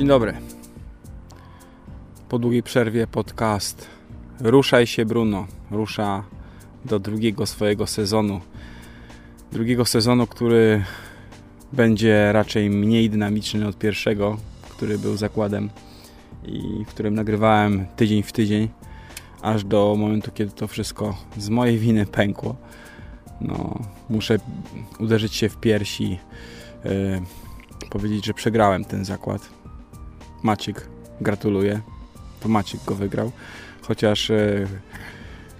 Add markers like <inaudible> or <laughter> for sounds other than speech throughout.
Dzień dobry. Po długiej przerwie podcast Ruszaj się Bruno. Rusza do drugiego swojego sezonu. Drugiego sezonu, który będzie raczej mniej dynamiczny od pierwszego, który był zakładem i w którym nagrywałem tydzień w tydzień, aż do momentu, kiedy to wszystko z mojej winy pękło. No, muszę uderzyć się w piersi, yy, powiedzieć, że przegrałem ten zakład Maciek, gratuluję. To Maciek go wygrał. Chociaż e,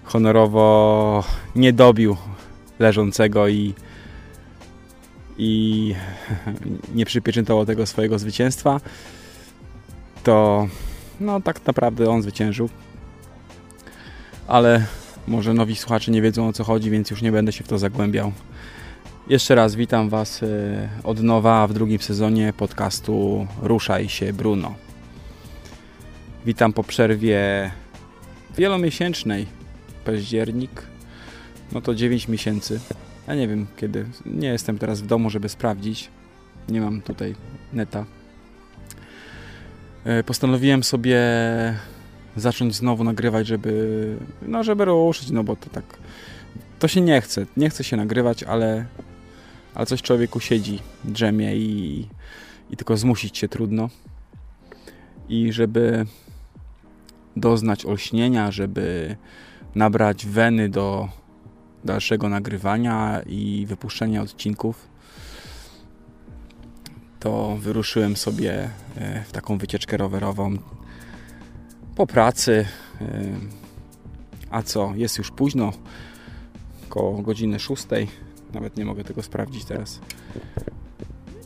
honorowo nie dobił leżącego i, i <laughs> nie przypieczętował tego swojego zwycięstwa, to no tak naprawdę on zwyciężył. Ale może nowi słuchacze nie wiedzą o co chodzi, więc już nie będę się w to zagłębiał. Jeszcze raz witam Was e, od nowa w drugim sezonie podcastu Ruszaj się Bruno. Witam po przerwie wielomiesięcznej. Październik, no to 9 miesięcy. Ja nie wiem kiedy. Nie jestem teraz w domu, żeby sprawdzić. Nie mam tutaj neta. E, postanowiłem sobie zacząć znowu nagrywać, żeby no żeby ruszyć, no bo to tak to się nie chce. Nie chce się nagrywać, ale ale coś człowieku siedzi, drzemie i, i tylko zmusić się trudno. I żeby doznać olśnienia, żeby nabrać weny do dalszego nagrywania i wypuszczenia odcinków, to wyruszyłem sobie e, w taką wycieczkę rowerową po pracy. E, a co, jest już późno, około godziny szóstej nawet nie mogę tego sprawdzić teraz.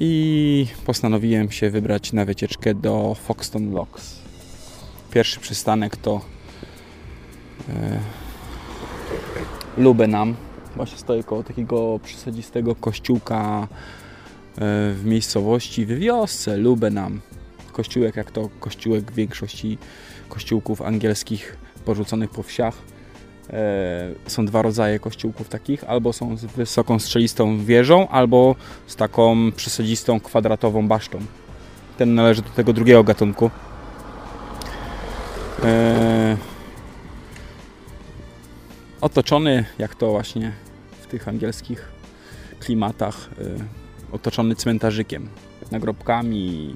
I postanowiłem się wybrać na wycieczkę do Foxton Locks. Pierwszy przystanek to e, Lubenam. Właśnie stoję koło takiego przysadzistego kościółka e, w miejscowości, w wiosce Lubenam. Kościółek jak to kościółek większości kościółków angielskich porzuconych po wsiach są dwa rodzaje kościółków takich, albo są z wysoką strzelistą wieżą, albo z taką przesadzistą kwadratową basztą. Ten należy do tego drugiego gatunku. E, otoczony, jak to właśnie w tych angielskich klimatach, e, otoczony cmentarzykiem, nagrobkami.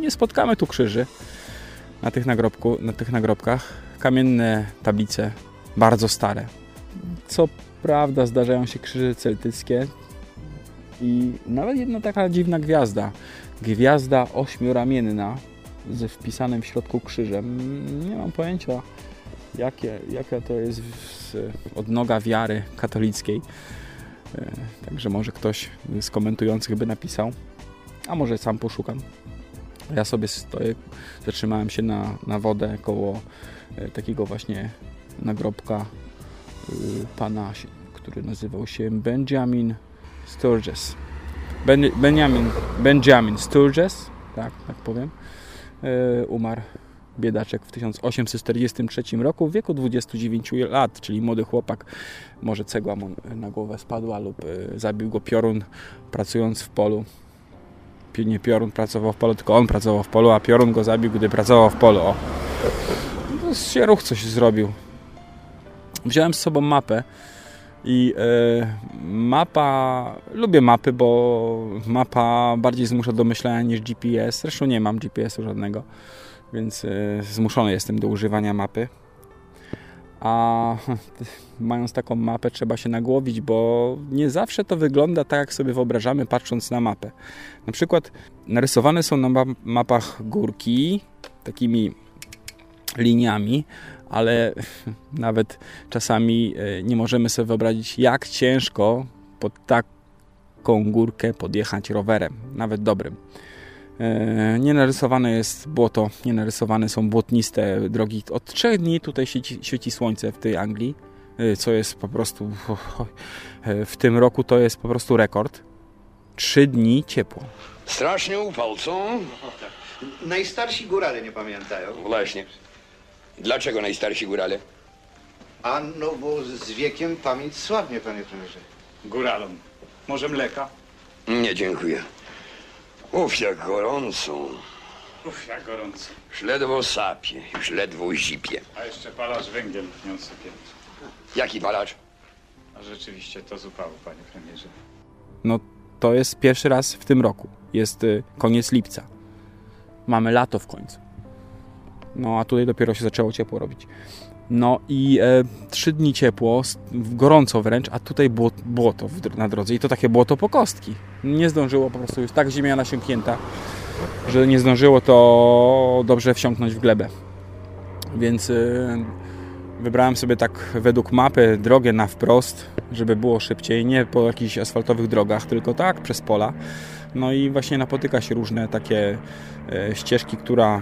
nie spotkamy tu krzyży na tych, nagrobku, na tych nagrobkach. Kamienne tablice bardzo stare. Co prawda zdarzają się krzyże celtyckie i nawet jedna taka dziwna gwiazda. Gwiazda ośmioramienna ze wpisanym w środku krzyżem. Nie mam pojęcia jakie, jaka to jest odnoga wiary katolickiej. E, także może ktoś z komentujących by napisał, a może sam poszukam. Ja sobie stoję, zatrzymałem się na, na wodę koło e, takiego właśnie nagrobka y, pana, który nazywał się Benjamin Sturges. Ben, Benjamin, Benjamin Sturges, tak, tak powiem, y, umarł biedaczek w 1843 roku w wieku 29 lat, czyli młody chłopak. Może cegła mu na głowę spadła lub y, zabił go piorun pracując w polu. Nie piorun pracował w polu, tylko on pracował w polu, a piorun go zabił, gdy pracował w polu. O. To się ruch coś zrobił. Wziąłem z sobą mapę i e, mapa, lubię mapy, bo mapa bardziej zmusza do myślenia niż GPS. Zresztą nie mam GPS-u żadnego, więc e, zmuszony jestem do używania mapy. A <laughs> mając taką mapę trzeba się nagłowić, bo nie zawsze to wygląda tak, jak sobie wyobrażamy patrząc na mapę. Na przykład narysowane są na mapach górki takimi liniami, ale <laughs> nawet czasami e, nie możemy sobie wyobrazić, jak ciężko pod taką górkę podjechać rowerem, nawet dobrym. E, nie narysowane jest błoto, nie narysowane są błotniste drogi. Od trzech dni tutaj świeci, świeci słońce w tej Anglii, e, co jest po prostu <laughs> w tym roku to jest po prostu rekord. Trzy dni ciepło. Strasznie upał, co? Najstarsi górale nie pamiętają. Właśnie. Dlaczego najstarsi górale? A no bo z wiekiem pamięć słabnie, panie premierze. Góralom. Może mleka? Nie, dziękuję. Uf, jak gorąco. Uf, jak gorąco. Już ledwo sapie, już ledwo zipie. A jeszcze palacz węgiel nią sypie. Jaki palacz? A rzeczywiście to z upału, panie premierze. No to jest pierwszy raz w tym roku. Jest y, koniec lipca. Mamy lato w końcu. No a tutaj dopiero się zaczęło ciepło robić. No i e, trzy dni ciepło, gorąco wręcz, a tutaj błoto dr- na drodze i to takie błoto po kostki. Nie zdążyło po prostu, już tak ziemia nasiąknięta, że nie zdążyło to dobrze wsiąknąć w glebę. Więc e, wybrałem sobie tak według mapy drogę na wprost, żeby było szybciej, nie po jakichś asfaltowych drogach, tylko tak przez pola. No i właśnie napotyka się różne takie e, ścieżki, która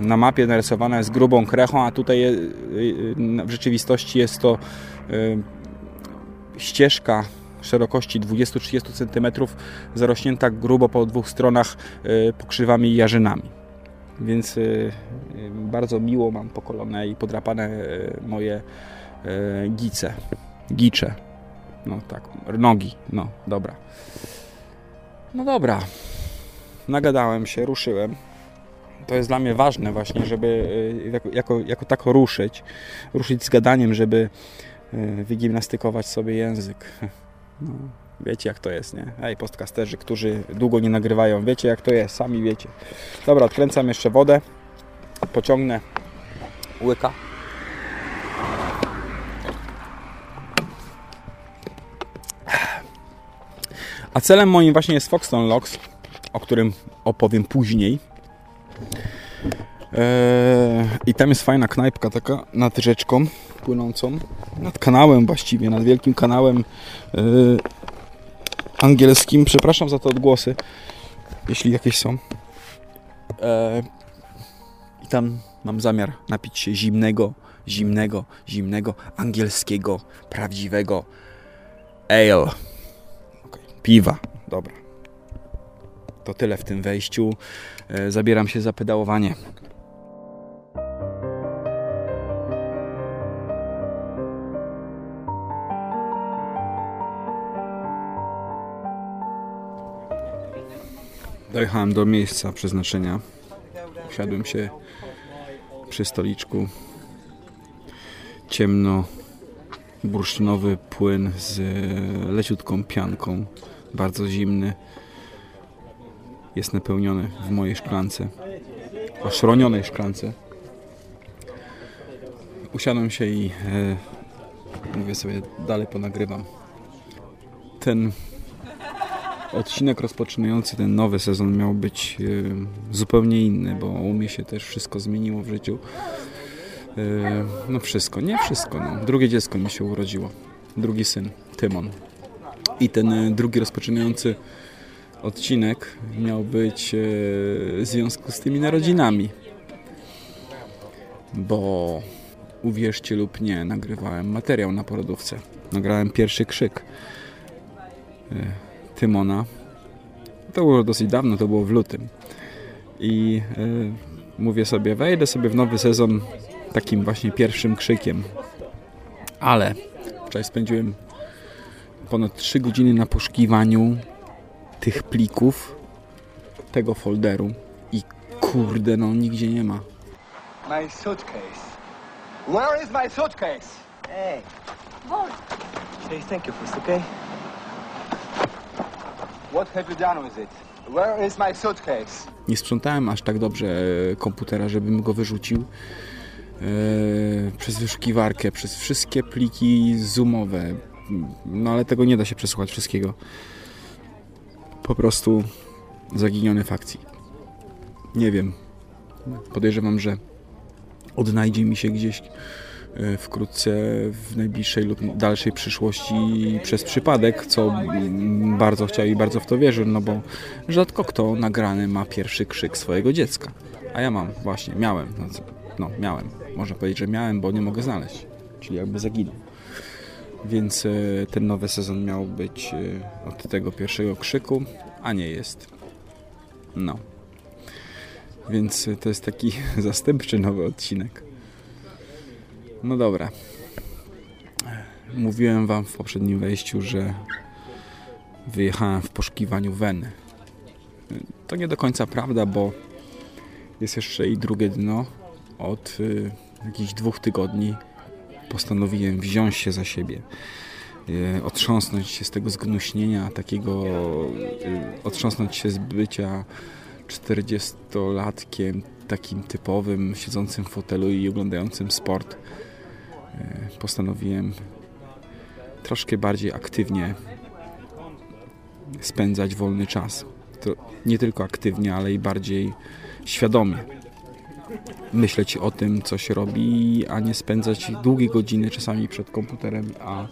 na mapie narysowana jest grubą krechą, a tutaj e, w rzeczywistości jest to e, ścieżka szerokości 20-30 cm zarośnięta grubo po dwóch stronach pokrzywami i jarzynami. Więc bardzo miło mam pokolone i podrapane moje gice, gicze. No tak, nogi, no dobra. No dobra. Nagadałem się, ruszyłem. To jest dla mnie ważne właśnie, żeby y, jako, jako, tako ruszyć. Ruszyć z gadaniem, żeby y, wygimnastykować sobie język. <laughs> No, wiecie jak to jest, nie? Ej, podcasterzy, którzy długo nie nagrywają, wiecie jak to jest, sami wiecie. Dobra, odkręcam jeszcze wodę. Pociągnę łyka. A celem moim właśnie jest Foxton Locks, o którym opowiem później. Eee, I tam jest fajna knajpka taka nad rzeczką płynącą, nad kanałem właściwie, nad wielkim kanałem eee, angielskim. Przepraszam za te odgłosy, jeśli jakieś są. Eee, I tam mam zamiar napić się zimnego, zimnego, zimnego, angielskiego, prawdziwego ale. Piwa, dobra. To tyle w tym wejściu. E, Zabieram się za pedałowanie. Dojechałem do miejsca przeznaczenia. Usiadłem się przy stoliczku. Ciemno, bursztynowy płyn z leciutką pianką, bardzo zimny. Jest napełniony w mojej szklance, oszronionej szklance. Usiadłem się i e, mówię sobie, dalej ponagrywam. Ten odcinek rozpoczynający ten nowy sezon miał być e, zupełnie inny, bo u mnie się też wszystko zmieniło w życiu. E, no wszystko, nie wszystko. No. Drugie dziecko mi się urodziło. Drugi syn, Tymon. I ten e, drugi rozpoczynający odcinek miał być e, w związku z tymi narodzinami. Bo uwierzcie lub nie, nagrywałem materiał na porodówce. Nagrałem pierwszy krzyk e, Tymona. To było dosyć dawno, to było w lutym. I mówię sobie, wejdę sobie w nowy sezon takim właśnie pierwszym krzykiem. Ale wczoraj spędziłem ponad 3 godziny na poszukiwaniu tych plików, tego folderu i kurde, no nigdzie nie ma. My suitcase. Where is my suitcase? Hey. Say thank you first, okay? What have you done with it? Where is my suitcase? Nie sprzątałem aż tak dobrze e, komputera, żebym go wyrzucił e, przez wyszukiwarkę, przez wszystkie pliki zoomowe. No ale tego nie da się przesłuchać wszystkiego. Po prostu zaginiony w akcji. Nie wiem. Podejrzewam, że odnajdzie mi się gdzieś e, wkrótce w najbliższej lub dalszej przyszłości przez przypadek, co bardzo chciał i bardzo w to wierzę, no bo rzadko kto nagrany ma pierwszy krzyk swojego dziecka. A ja mam, właśnie, miałem, no, no miałem, można powiedzieć, że miałem, bo nie mogę znaleźć, czyli jakby zaginął. Więc e, ten nowy sezon miał być e, od tego pierwszego krzyku, a nie jest. No. Więc e, to jest taki <laughs> zastępczy nowy odcinek. No dobra. Mówiłem wam w poprzednim wejściu, że wyjechałem w poszukiwaniu Weny. To nie do końca prawda, bo jest jeszcze i drugie dno. Od y, jakichś dwóch tygodni postanowiłem wziąć się za siebie. Y, otrząsnąć się z tego zgnuśnienia, takiego y, otrząsnąć się z bycia 40-latkiem, takim typowym, siedzącym w fotelu i oglądającym sport. Y, Postanowiłem troszkę bardziej aktywnie spędzać wolny czas. To nie tylko aktywnie, ale i bardziej świadomie. Myśleć o tym, co się robi, a nie spędzać długie godziny czasami przed komputerem, a y,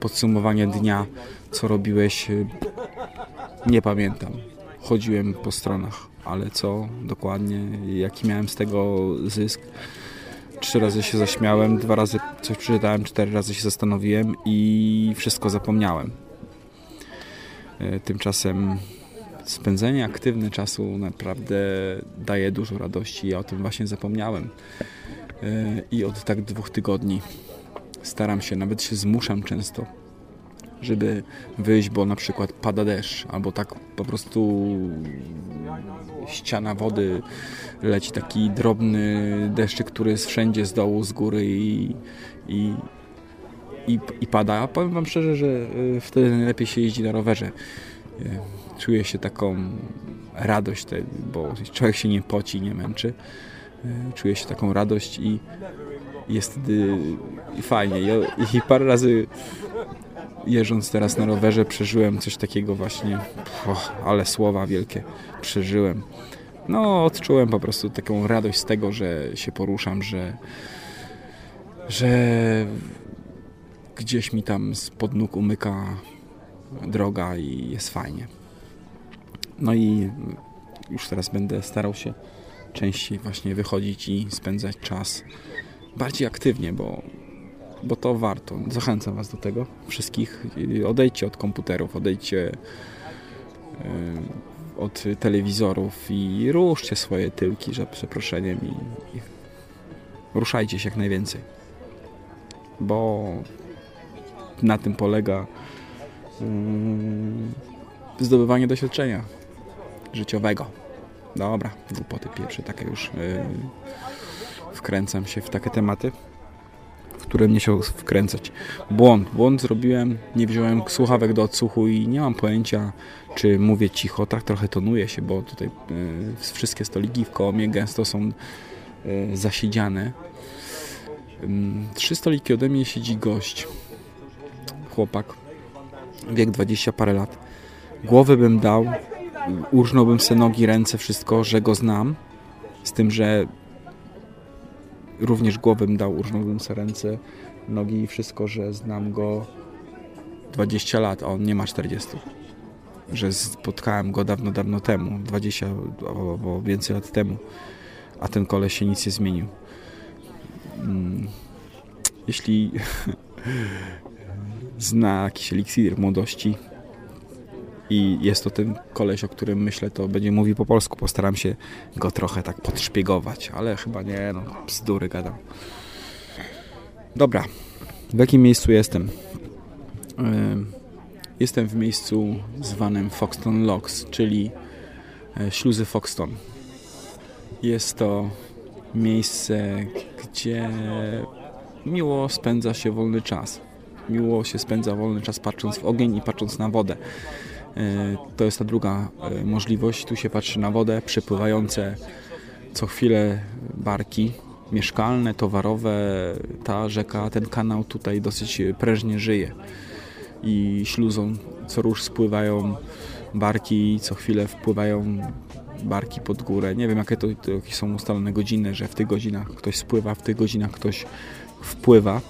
podsumowanie dnia, co robiłeś, y, nie pamiętam. Chodziłem po stronach, ale co dokładnie, jaki miałem z tego zysk. Trzy razy się zaśmiałem, dwa razy coś przeczytałem, cztery razy się zastanowiłem i wszystko zapomniałem. Y, Tymczasem spędzenie aktywne czasu naprawdę daje dużo radości. Ja o tym właśnie zapomniałem. Y, I od tak dwóch tygodni staram się, nawet się zmuszam często, żeby wyjść, bo na przykład pada deszcz, albo tak po prostu ściana wody leci taki drobny deszczyk, który jest wszędzie z dołu, z góry i, i, i, i pada. A powiem Wam szczerze, że y, wtedy najlepiej się jeździ na rowerze. Y, Czuję się taką radość, bo człowiek się nie poci, nie męczy. Y, Czuję się taką radość i jest wtedy fajnie. I parę razy jeżdżąc teraz na rowerze przeżyłem coś takiego właśnie, ale słowa wielkie przeżyłem. No, odczułem po prostu taką radość z tego, że się poruszam, że, że gdzieś mi tam spod nóg umyka droga i jest fajnie. No i już teraz będę starał się częściej właśnie wychodzić i spędzać czas bardziej aktywnie, bo, bo to warto. Zachęcam Was do tego wszystkich. Odejdźcie od komputerów, odejdźcie y, od telewizorów i ruszcie swoje tyłki, za przeproszeniem i, i ruszajcie się jak najwięcej. Bo na tym polega zdobywanie doświadczenia życiowego. Dobra, głupoty pierwsze, takie już yy, wkręcam się w takie tematy, w które mnie się wkręcać. Błąd, błąd zrobiłem, nie wziąłem słuchawek do odsłuchu i nie mam pojęcia, czy mówię cicho, tak trochę tonuję się, bo tutaj yy, wszystkie stoliki w koło mnie gęsto są yy, zasiedziane. Trzy stoliki ode mnie siedzi gość, chłopak, wiek 20 parę lat. Głowy bym dał, urżnąłbym se nogi, ręce, wszystko, że go znam. Z tym, że również głowę bym dał, urżnąłbym se ręce, nogi i wszystko, że znam go 20 lat, a on nie ma 40. Że spotkałem go dawno, dawno temu, 20 albo więcej lat temu, a ten koleś się nic nie zmienił. Mm, Jeśli <laughs> zna jakiś eliksir młodości i jest to ten koleś, o którym myślę, to będzie mówił po polsku. Postaram się go trochę tak podszpiegować, ale chyba nie, no bzdury gadam. Dobra, w jakim miejscu jestem? Jestem w miejscu zwanym Foxton Locks, czyli e, śluzy Foxton. Jest to miejsce, gdzie miło spędza się wolny czas. Miło się spędza wolny czas patrząc w ogień i patrząc na wodę. E, To jest ta druga e, możliwość. Tu się patrzy na wodę, przepływające co chwilę barki mieszkalne, towarowe. Ta rzeka, ten kanał tutaj dosyć prężnie żyje. I śluzą co rusz spływają barki, co chwilę wpływają barki pod górę. Nie wiem, jakie to, to jakie są ustalone godziny, że w tych godzinach ktoś spływa, w tych godzinach ktoś wpływa.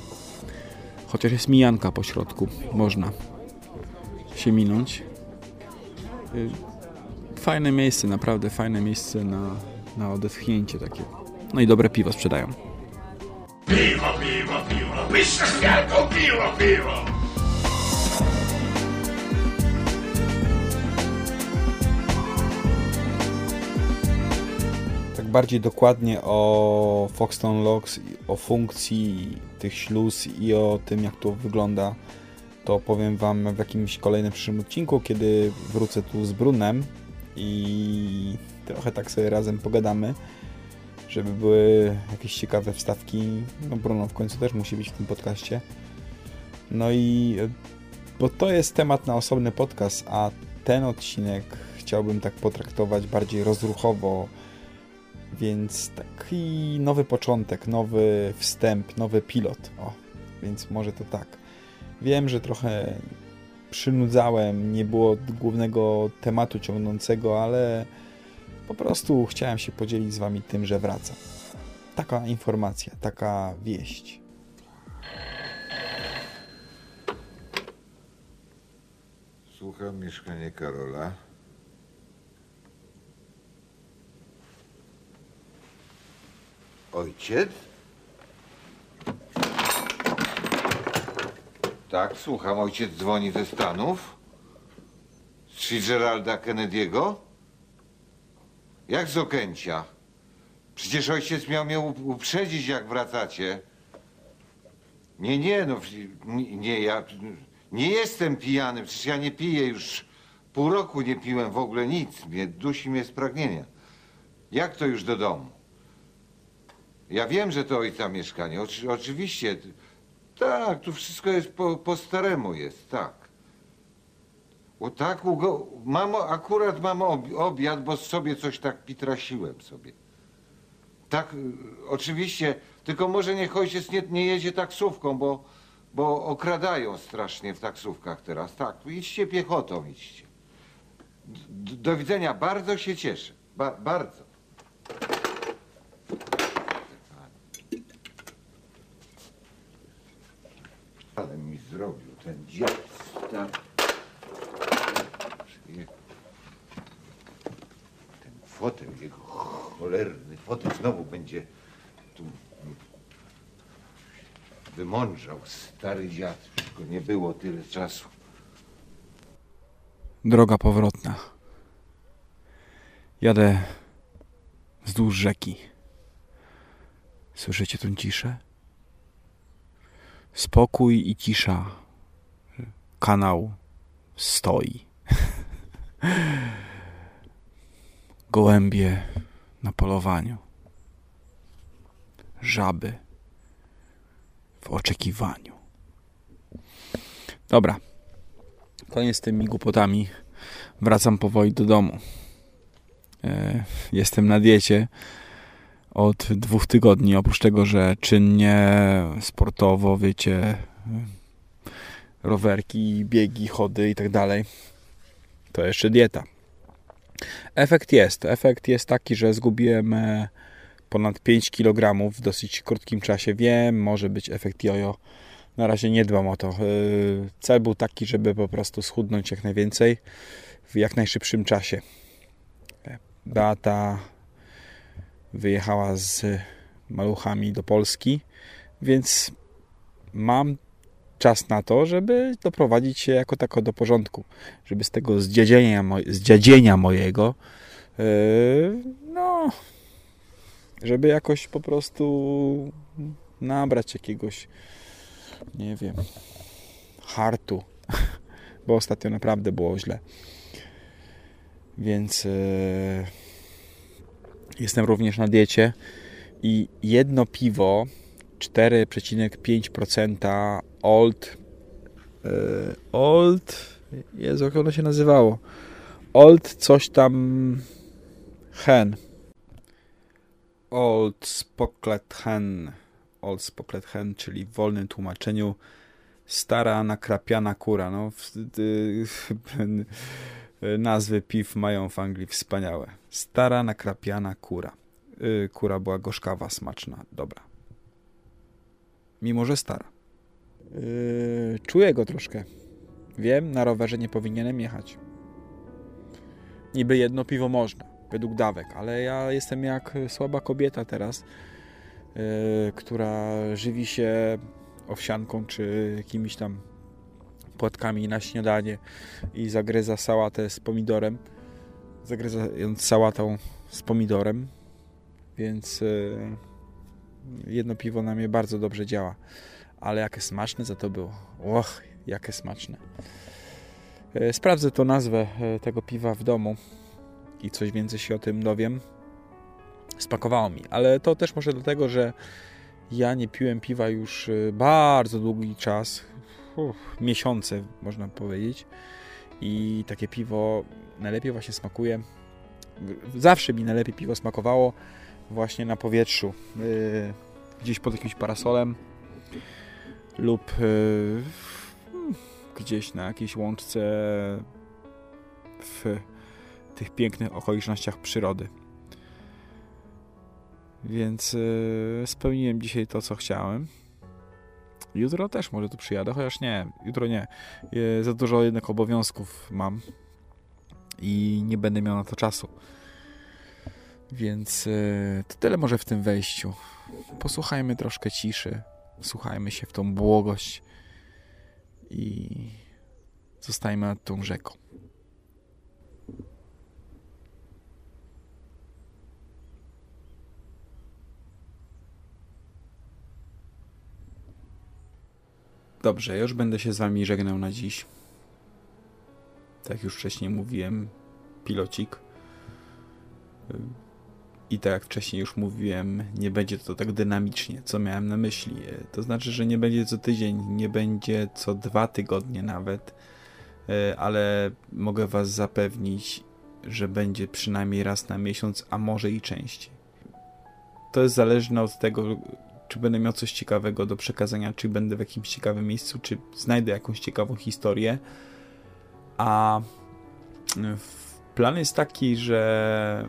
Chociaż jest mijanka po środku, można się minąć. Y, Fajne miejsce, naprawdę fajne miejsce na, na odetchnięcie takie. No i dobre piwo sprzedają. Piwo, piwo, piwo, piwo, piwo! Bardziej dokładnie o Foxton Locks, o funkcji tych śluz i o tym jak to wygląda, to powiem Wam w jakimś kolejnym przyszłym odcinku, kiedy wrócę tu z Brunem i trochę tak sobie razem pogadamy, żeby były jakieś ciekawe wstawki. No Bruno w końcu też musi być w tym podcaście. No i e, bo to jest temat na osobny podcast, a ten odcinek chciałbym tak potraktować bardziej rozruchowo, więc taki nowy początek, nowy wstęp, nowy pilot. O, więc może to tak. Wiem, że trochę przynudzałem, nie było głównego tematu ciągnącego, ale po prostu chciałem się podzielić z Wami tym, że wracam. Taka informacja, taka wieść. Słucham mieszkanie Karola. Ojciec? Tak, słucham. Ojciec dzwoni ze Stanów? Z Fitzgeralda Kennedy'ego? Jak z Okęcia? Przecież ojciec miał mnie up- uprzedzić, jak wracacie. Nie, nie, no nie, ja nie jestem pijany, przecież ja nie piję już pół roku nie piłem w ogóle nic. Mnie, dusi mnie spragnienia. Jak to już do domu? Ja wiem, że to ojca mieszkanie. Oczy, oczywiście. Tak, tu wszystko jest po, po staremu jest, tak. O tak, ugo, mamo, akurat mam ob, obiad, bo sobie coś tak pitrasiłem sobie. Tak, y, oczywiście, tylko może niech ojciec nie, nie jedzie taksówką, bo, bo okradają strasznie w taksówkach teraz. Tak, idźcie piechotą, idźcie. D- do widzenia, bardzo się cieszę. Ba, bardzo. Ale mi zrobił ten dziad stary. Ten fotel, jego cholerny fotel znowu będzie tu wymądrzał stary dziad. Wszystko nie było tyle czasu. Droga powrotna. Jadę wzdłuż rzeki. Słyszycie tą ciszę? Spokój i cisza. Kanał stoi. Gołębie na polowaniu. Żaby w oczekiwaniu. Dobra. Koniec z tymi głupotami. Wracam powoli do domu. E, Jestem na diecie od dwóch tygodni. Oprócz tego, że czynnie, sportowo, wiecie, rowerki, biegi, chody i tak dalej, to jeszcze dieta. Efekt jest. Efekt jest taki, że zgubiłem e, ponad 5 kg w dosyć krótkim czasie. Wiem, może być efekt jojo. Na razie nie dbam o to. Yy, Cel był taki, żeby po prostu schudnąć jak najwięcej w jak najszybszym czasie. Beata wyjechała z maluchami do Polski, więc mam czas na to, żeby doprowadzić się jako tako do porządku, żeby z tego zdziadzienia, zdziadzienia mojego yy, no żeby jakoś po prostu nabrać jakiegoś nie wiem, hartu, <laughs> bo ostatnio naprawdę było źle. Więc e, jestem również na diecie i jedno piwo 4,5% Old e, Old Jezu, jak ono się nazywało? Old coś tam Hen Old Spoklet Hen Old Spoklet Hen, czyli w wolnym tłumaczeniu stara nakrapiana kura. No, <laughs> Nazwy piw mają w Anglii wspaniałe. Stara nakrapiana kura. Y, Kura była gorzkawa, smaczna, dobra. Mimo, że stara. Yy, czuję go troszkę. Wiem, na rowerze nie powinienem jechać. Niby jedno piwo można, według dawek, ale ja jestem jak słaba kobieta teraz, yy, która żywi się owsianką czy jakimiś tam płatkami na śniadanie i zagryza sałatę z pomidorem, zagryzając sałatą z pomidorem, więc yy, jedno piwo na mnie bardzo dobrze działa. Ale jakie smaczne za to było. Och, jakie smaczne. E, Sprawdzę to nazwę e, tego piwa w domu i coś więcej się o tym dowiem. Spakowało mi, ale to też może dlatego, że ja nie piłem piwa już e, bardzo długi czas, uff, miesiące można powiedzieć. I takie piwo najlepiej właśnie smakuje. Zawsze mi najlepiej piwo smakowało właśnie na powietrzu, yy, gdzieś pod jakimś parasolem lub yy, gdzieś na jakiejś łączce w tych pięknych okolicznościach przyrody. Więc yy, spełniłem dzisiaj to, co chciałem. Jutro też może tu przyjadę, chociaż nie, jutro nie. Za dużo jednak obowiązków mam i nie będę miał na to czasu. Więc yy, to tyle może w tym wejściu. Posłuchajmy troszkę ciszy. Słuchajmy się w tą błogość i zostajmy nad tą rzeką. Dobrze, już będę się z wami żegnał na dziś. Tak jak już wcześniej mówiłem, pilocik. I tak jak wcześniej już mówiłem, nie będzie to tak dynamicznie, co miałem na myśli. To znaczy, że nie będzie co tydzień, nie będzie co dwa tygodnie nawet, E, ale mogę Was zapewnić, że będzie przynajmniej raz na miesiąc, a może i częściej. To jest zależne od tego, czy będę miał coś ciekawego do przekazania, czy będę w jakimś ciekawym miejscu, czy znajdę jakąś ciekawą historię. A plan jest taki, że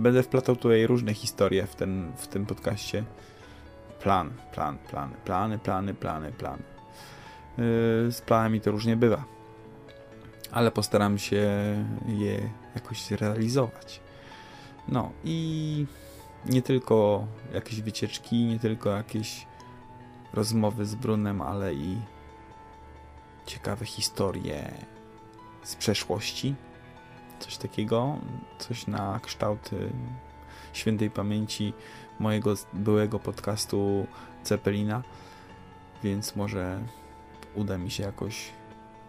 będę wplatał tutaj różne historie w, ten, w tym podcaście. Plan, plan, plany, plany, plany, plany, plany. Yy, Z planami to różnie bywa, ale postaram się je jakoś zrealizować. No i nie tylko jakieś wycieczki, nie tylko jakieś rozmowy z Brunem, ale i ciekawe historie z przeszłości. Coś takiego, coś na kształt świętej pamięci mojego byłego podcastu Cepelina, więc może uda mi się jakoś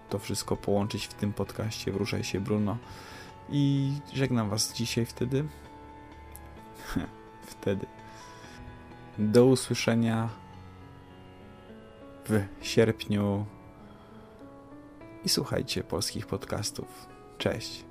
to wszystko połączyć w tym podcaście Wruszaj się Bruno i żegnam Was dzisiaj wtedy. <laughs> wtedy. Do usłyszenia w sierpniu i słuchajcie polskich podcastów. Cześć.